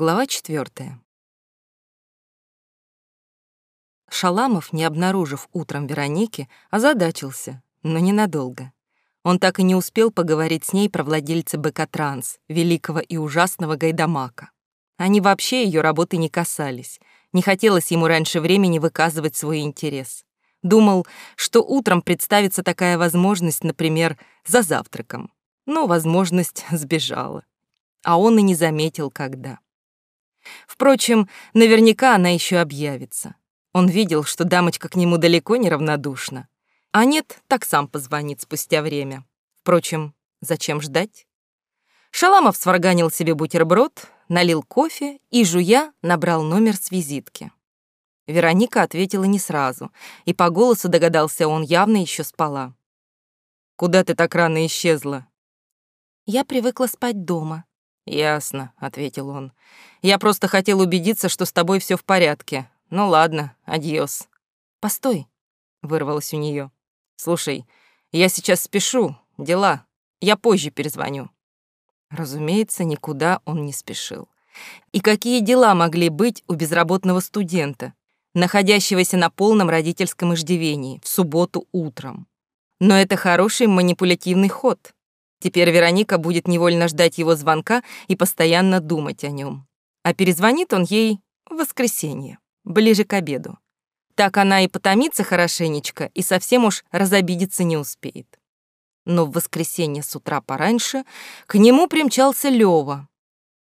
Глава четвертая. Шаламов, не обнаружив утром Вероники, озадачился, но ненадолго. Он так и не успел поговорить с ней про владельца БК «Транс», великого и ужасного Гайдамака. Они вообще ее работы не касались. Не хотелось ему раньше времени выказывать свой интерес. Думал, что утром представится такая возможность, например, за завтраком. Но возможность сбежала. А он и не заметил, когда. Впрочем, наверняка она еще объявится. Он видел, что дамочка к нему далеко не равнодушна. А нет, так сам позвонит спустя время. Впрочем, зачем ждать? Шаламов сварганил себе бутерброд, налил кофе и, жуя, набрал номер с визитки. Вероника ответила не сразу, и по голосу догадался, он явно еще спала. «Куда ты так рано исчезла?» «Я привыкла спать дома». «Ясно», — ответил он. «Я просто хотел убедиться, что с тобой все в порядке. Ну ладно, адьос». «Постой», — вырвалось у нее. «Слушай, я сейчас спешу, дела. Я позже перезвоню». Разумеется, никуда он не спешил. И какие дела могли быть у безработного студента, находящегося на полном родительском иждивении в субботу утром? Но это хороший манипулятивный ход. Теперь Вероника будет невольно ждать его звонка и постоянно думать о нем. А перезвонит он ей в воскресенье, ближе к обеду. Так она и потомится хорошенечко, и совсем уж разобидеться не успеет. Но в воскресенье с утра пораньше к нему примчался Лёва,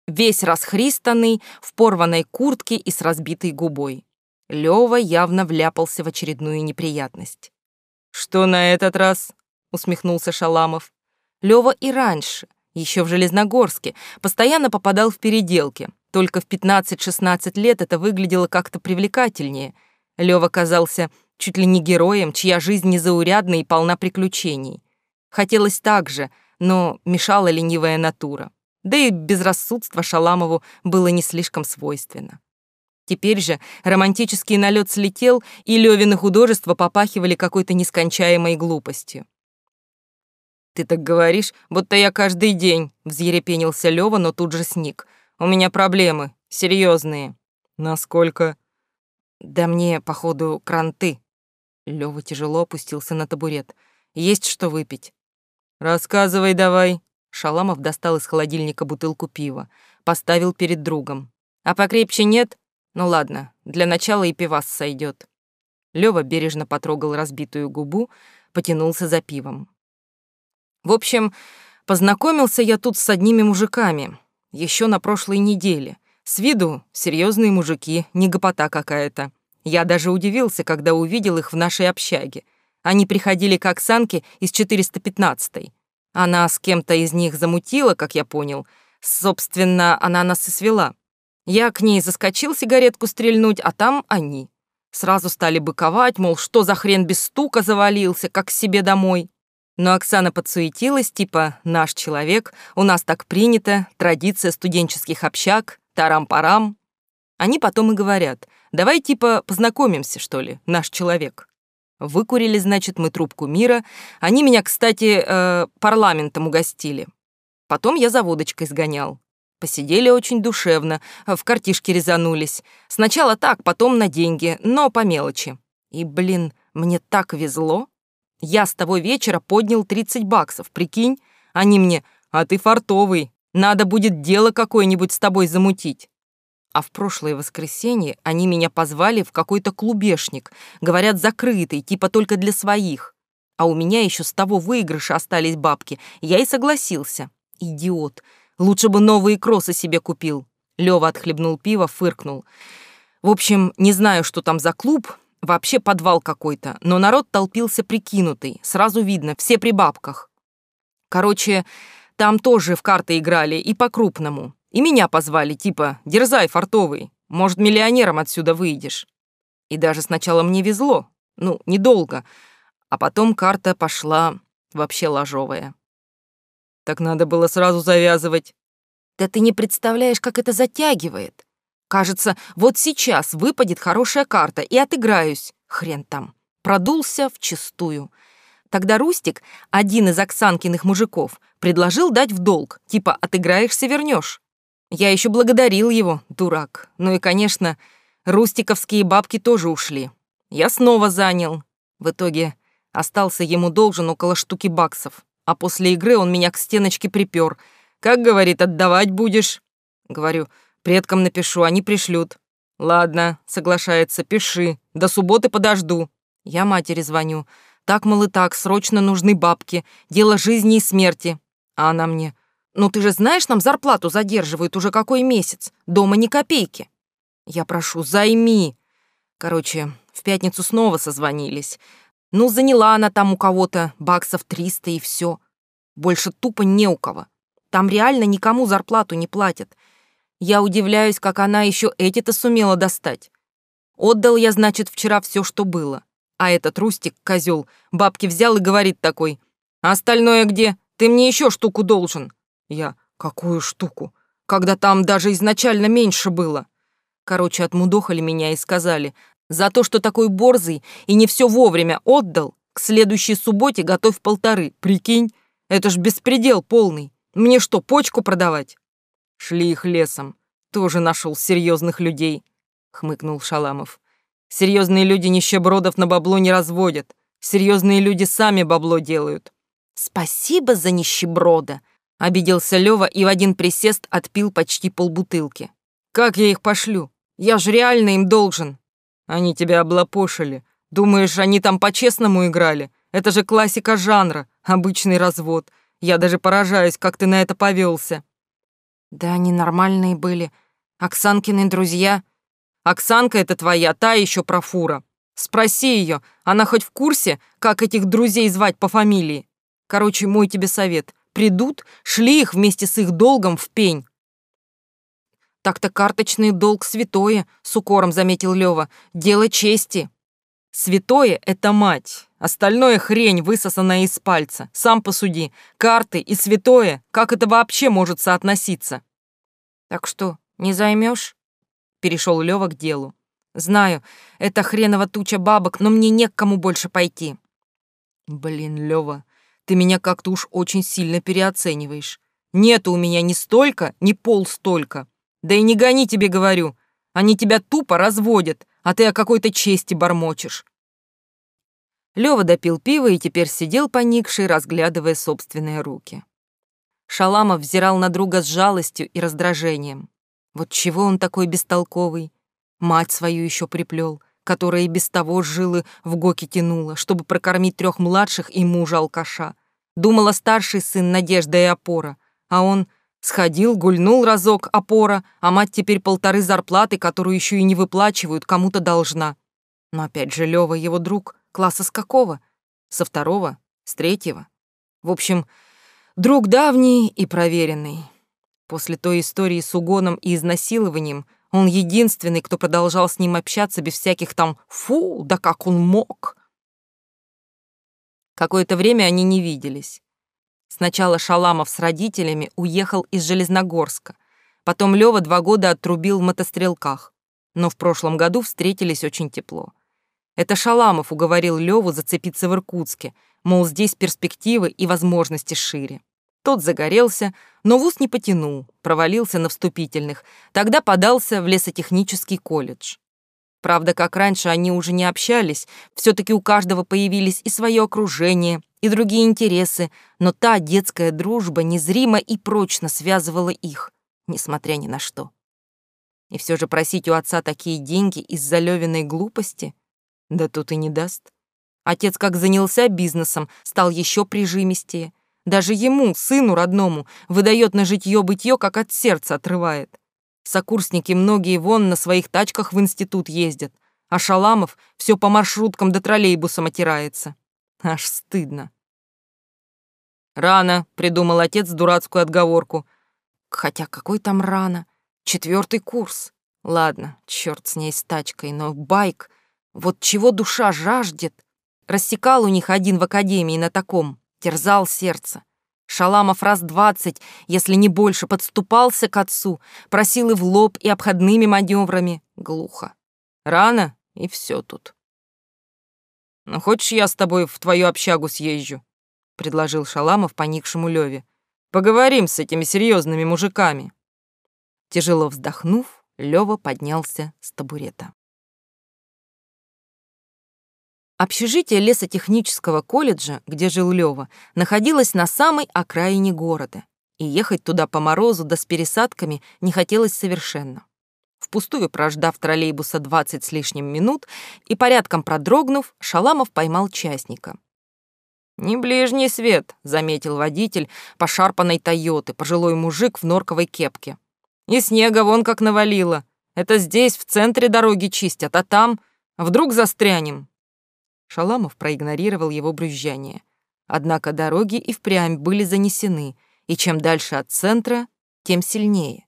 весь расхристанный, в порванной куртке и с разбитой губой. Лёва явно вляпался в очередную неприятность. «Что на этот раз?» — усмехнулся Шаламов. Лёва и раньше, еще в Железногорске, постоянно попадал в переделки. Только в 15-16 лет это выглядело как-то привлекательнее — Лёва казался чуть ли не героем, чья жизнь незаурядна и полна приключений. Хотелось так же, но мешала ленивая натура. Да и безрассудство Шаламову было не слишком свойственно. Теперь же романтический налет слетел, и Лёвины художества попахивали какой-то нескончаемой глупостью. «Ты так говоришь, будто я каждый день», — взъерепенился Лёва, но тут же сник. «У меня проблемы, серьезные. «Насколько?» Да мне, походу, кранты. Лёва тяжело опустился на табурет. Есть что выпить. Рассказывай давай. Шаламов достал из холодильника бутылку пива, поставил перед другом. А покрепче нет? Ну ладно, для начала и пивас сойдет. Лёва бережно потрогал разбитую губу, потянулся за пивом. В общем, познакомился я тут с одними мужиками еще на прошлой неделе. С виду серьезные мужики, не гопота какая-то. Я даже удивился, когда увидел их в нашей общаге. Они приходили к Оксанке из 415-й. Она с кем-то из них замутила, как я понял. Собственно, она нас и свела. Я к ней заскочил сигаретку стрельнуть, а там они. Сразу стали быковать, мол, что за хрен без стука завалился, как к себе домой. Но Оксана подсуетилась, типа «наш человек», «у нас так принято», «традиция студенческих общак», тарам-парам. Они потом и говорят, давай типа познакомимся, что ли, наш человек. Выкурили, значит, мы трубку мира. Они меня, кстати, э, парламентом угостили. Потом я за водочкой сгонял. Посидели очень душевно, в картишке резанулись. Сначала так, потом на деньги, но по мелочи. И, блин, мне так везло. Я с того вечера поднял 30 баксов, прикинь? Они мне, а ты фартовый, надо будет дело какое-нибудь с тобой замутить. А в прошлое воскресенье они меня позвали в какой-то клубешник, говорят, закрытый, типа только для своих. А у меня еще с того выигрыша остались бабки, я и согласился. Идиот. Лучше бы новые кроссы себе купил. Лёва отхлебнул пиво, фыркнул. В общем, не знаю, что там за клуб, вообще подвал какой-то, но народ толпился прикинутый, сразу видно, все при бабках. Короче, там тоже в карты играли и по-крупному. И меня позвали, типа, дерзай, фартовый, может, миллионером отсюда выйдешь. И даже сначала мне везло, ну, недолго, а потом карта пошла вообще ложовая. Так надо было сразу завязывать. Да ты не представляешь, как это затягивает. Кажется, вот сейчас выпадет хорошая карта и отыграюсь. Хрен там. Продулся вчистую. Тогда Рустик, один из Оксанкиных мужиков, предложил дать в долг, типа отыграешься, вернешь. Я еще благодарил его, дурак. Ну и, конечно, рустиковские бабки тоже ушли. Я снова занял. В итоге остался ему должен около штуки баксов. А после игры он меня к стеночке припер. Как, говорит, отдавать будешь? Говорю, предкам напишу, они пришлют. Ладно, соглашается, пиши. До субботы подожду. Я матери звоню. Так, мол, и так, срочно нужны бабки. Дело жизни и смерти. А она мне, ну ты же знаешь, нам зарплату задерживают уже какой месяц. Дома ни копейки. Я прошу, займи. Короче, в пятницу снова созвонились. Ну, заняла она там у кого-то баксов 300 и все. Больше тупо не у кого. Там реально никому зарплату не платят. Я удивляюсь, как она еще эти-то сумела достать. Отдал я, значит, вчера все, что было. А этот Рустик, козел, бабки взял и говорит такой, «А остальное где? Ты мне еще штуку должен». Я, «Какую штуку? Когда там даже изначально меньше было». Короче, отмудохали меня и сказали, за то, что такой борзый и не все вовремя отдал, к следующей субботе готовь полторы. Прикинь, это ж беспредел полный. Мне что, почку продавать? Шли их лесом. Тоже нашел серьезных людей, хмыкнул Шаламов. Серьезные люди нищебродов на бабло не разводят. Серьезные люди сами бабло делают. Спасибо за нищеброда, обиделся Лева и в один присест отпил почти полбутылки. Как я их пошлю? Я же реально им должен. Они тебя облапошили. Думаешь, они там по-честному играли? Это же классика жанра, обычный развод. Я даже поражаюсь, как ты на это повелся. Да они нормальные были. Оксанкины друзья. Оксанка это твоя, та еще профура. Спроси ее, она хоть в курсе, как этих друзей звать по фамилии? Короче, мой тебе совет. Придут, шли их вместе с их долгом в пень. Так-то карточный долг святое, с укором заметил Лева. Дело чести. Святое — это мать. Остальное хрень, высосанная из пальца. Сам посуди. Карты и святое, как это вообще может соотноситься? Так что, не займешь? Перешел Лева к делу. Знаю, это хреново туча бабок, но мне не к кому больше пойти. Блин, Лева, ты меня как-то уж очень сильно переоцениваешь. Нету у меня ни столько, ни пол столько. Да и не гони тебе, говорю. Они тебя тупо разводят, а ты о какой-то чести бормочешь. Лёва допил пиво и теперь сидел поникший, разглядывая собственные руки. Шаламов взирал на друга с жалостью и раздражением. Вот чего он такой бестолковый? Мать свою еще приплел, которая и без того жилы в гоки тянула, чтобы прокормить трех младших и мужа-алкаша. Думала старший сын надежда и опора, а он Сходил, гульнул разок, опора, а мать теперь полторы зарплаты, которую еще и не выплачивают, кому-то должна. Но опять же, Лёва его друг, класса с какого? Со второго? С третьего? В общем, друг давний и проверенный. После той истории с угоном и изнасилованием он единственный, кто продолжал с ним общаться без всяких там «фу, да как он мог!». Какое-то время они не виделись. Сначала Шаламов с родителями уехал из Железногорска. Потом Лёва два года отрубил в мотострелках. Но в прошлом году встретились очень тепло. Это Шаламов уговорил Лёву зацепиться в Иркутске, мол, здесь перспективы и возможности шире. Тот загорелся, но вуз не потянул, провалился на вступительных. Тогда подался в лесотехнический колледж. Правда, как раньше они уже не общались, все таки у каждого появились и свое окружение, и другие интересы, но та детская дружба незримо и прочно связывала их, несмотря ни на что. И все же просить у отца такие деньги из-за Левиной глупости? Да тут и не даст. Отец как занялся бизнесом, стал еще прижимистее. Даже ему, сыну родному, выдает на житье-бытье, как от сердца отрывает. Сокурсники многие вон на своих тачках в институт ездят, а Шаламов все по маршруткам до троллейбусам отирается. Аж стыдно. «Рано», — придумал отец дурацкую отговорку. Хотя какой там рано? Четвертый курс. Ладно, черт с ней с тачкой, но байк. Вот чего душа жаждет. Рассекал у них один в академии на таком, терзал сердце. Шаламов раз двадцать, если не больше, подступался к отцу, просил и в лоб, и обходными маневрами. Глухо. Рано, и все тут. «Ну, хочешь, я с тобой в твою общагу съезжу?» — предложил Шаламов поникшему Леве. «Поговорим с этими серьезными мужиками». Тяжело вздохнув, Лёва поднялся с табурета. Общежитие лесотехнического колледжа, где жил Лёва, находилось на самой окраине города, и ехать туда по морозу да с пересадками не хотелось совершенно. Впустую прождав троллейбуса 20 с лишним минут и порядком продрогнув, Шаламов поймал частника. «Не ближний свет», — заметил водитель пошарпанной «Тойоты», пожилой мужик в норковой кепке. «И снега вон как навалило. Это здесь, в центре дороги чистят, а там вдруг застрянем». Шаламов проигнорировал его брюзжание. Однако дороги и впрямь были занесены, и чем дальше от центра, тем сильнее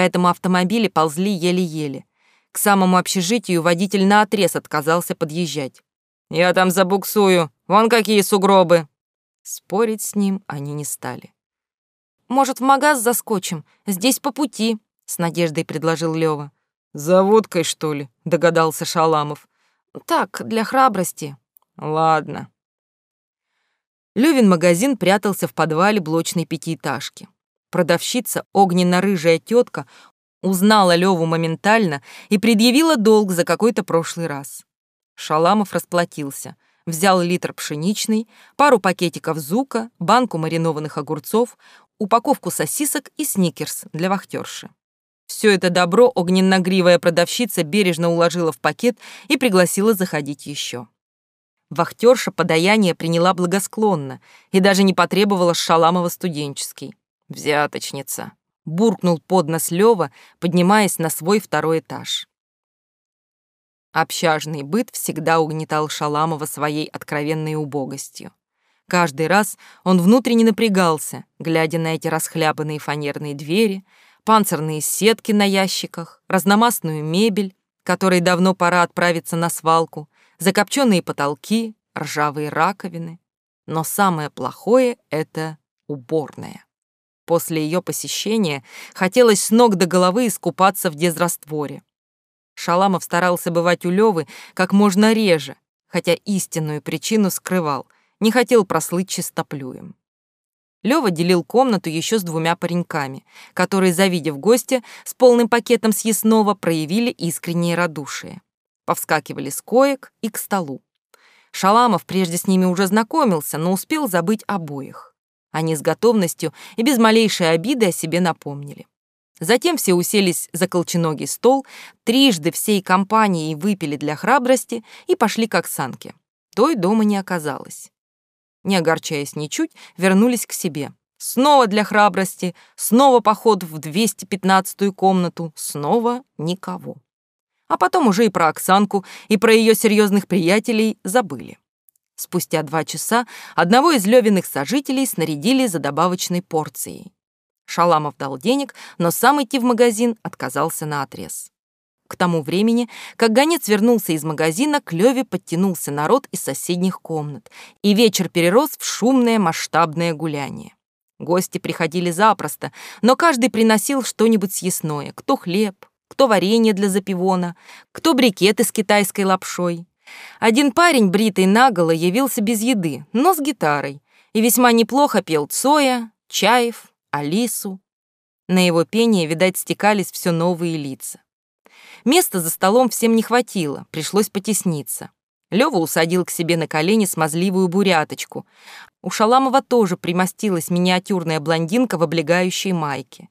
поэтому автомобили ползли еле-еле. К самому общежитию водитель наотрез отказался подъезжать. «Я там забуксую, вон какие сугробы!» Спорить с ним они не стали. «Может, в магаз заскочим? Здесь по пути», — с надеждой предложил Лёва. «За водкой, что ли?» — догадался Шаламов. «Так, для храбрости». «Ладно». Лёвин магазин прятался в подвале блочной пятиэтажки. Продавщица, огненно-рыжая тетка, узнала Леву моментально и предъявила долг за какой-то прошлый раз. Шаламов расплатился, взял литр пшеничный, пару пакетиков зука, банку маринованных огурцов, упаковку сосисок и сникерс для вахтерши. Все это добро огненно-гривая продавщица бережно уложила в пакет и пригласила заходить еще. Вахтерша подаяние приняла благосклонно и даже не потребовала Шаламова студенческий. «Взяточница», — буркнул под нос Лёва, поднимаясь на свой второй этаж. Общажный быт всегда угнетал Шаламова своей откровенной убогостью. Каждый раз он внутренне напрягался, глядя на эти расхлябанные фанерные двери, панцирные сетки на ящиках, разномастную мебель, которой давно пора отправиться на свалку, закопченные потолки, ржавые раковины. Но самое плохое — это уборная. После ее посещения хотелось с ног до головы искупаться в дезрастворе. Шаламов старался бывать у Левы как можно реже, хотя истинную причину скрывал, не хотел прослыть чистоплюем. Лёва делил комнату еще с двумя пареньками, которые, завидев гостя с полным пакетом съестного, проявили искреннее радушие. Повскакивали с коек и к столу. Шаламов прежде с ними уже знакомился, но успел забыть обоих. Они с готовностью и без малейшей обиды о себе напомнили. Затем все уселись за колченогий стол, трижды всей компанией выпили для храбрости и пошли к Оксанке. Той дома не оказалось. Не огорчаясь ничуть, вернулись к себе. Снова для храбрости, снова поход в 215-ю комнату, снова никого. А потом уже и про Оксанку, и про ее серьезных приятелей забыли. Спустя два часа одного из Левиных сожителей снарядили за добавочной порцией. Шаламов дал денег, но сам идти в магазин отказался на отрез. К тому времени, как гонец вернулся из магазина, к Леве подтянулся народ из соседних комнат, и вечер перерос в шумное масштабное гуляние. Гости приходили запросто, но каждый приносил что-нибудь съестное, кто хлеб, кто варенье для запивона, кто брикеты с китайской лапшой. Один парень, бритый наголо, явился без еды, но с гитарой, и весьма неплохо пел Цоя, Чаев, Алису. На его пение, видать, стекались все новые лица. Места за столом всем не хватило, пришлось потесниться. Лёва усадил к себе на колени смазливую буряточку. У Шаламова тоже примостилась миниатюрная блондинка в облегающей майке.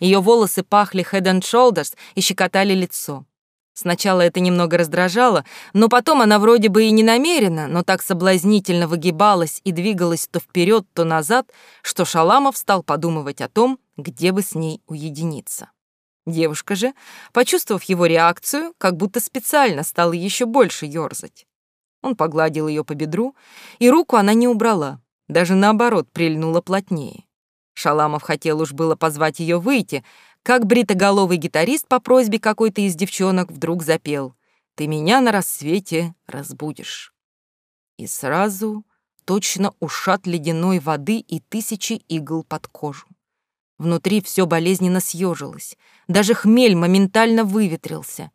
Ее волосы пахли Head and Shoulders и щекотали лицо. Сначала это немного раздражало, но потом она вроде бы и не намеренно, но так соблазнительно выгибалась и двигалась то вперед, то назад, что Шаламов стал подумывать о том, где бы с ней уединиться. Девушка же, почувствовав его реакцию, как будто специально стала еще больше ёрзать. Он погладил ее по бедру, и руку она не убрала, даже наоборот прильнула плотнее. Шаламов хотел уж было позвать ее выйти, как бритоголовый гитарист по просьбе какой-то из девчонок вдруг запел «Ты меня на рассвете разбудишь». И сразу точно ушат ледяной воды и тысячи игл под кожу. Внутри все болезненно съежилось, даже хмель моментально выветрился.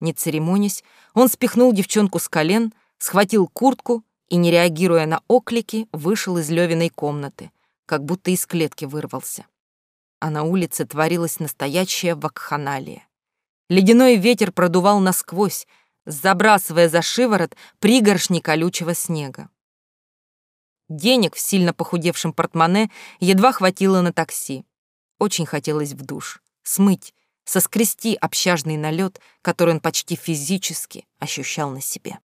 Не церемонясь, он спихнул девчонку с колен, схватил куртку и, не реагируя на оклики, вышел из Левиной комнаты, как будто из клетки вырвался. а на улице творилась настоящая вакханалия. Ледяной ветер продувал насквозь, забрасывая за шиворот пригоршни колючего снега. Денег в сильно похудевшем портмоне едва хватило на такси. Очень хотелось в душ, смыть, соскрести общажный налет, который он почти физически ощущал на себе.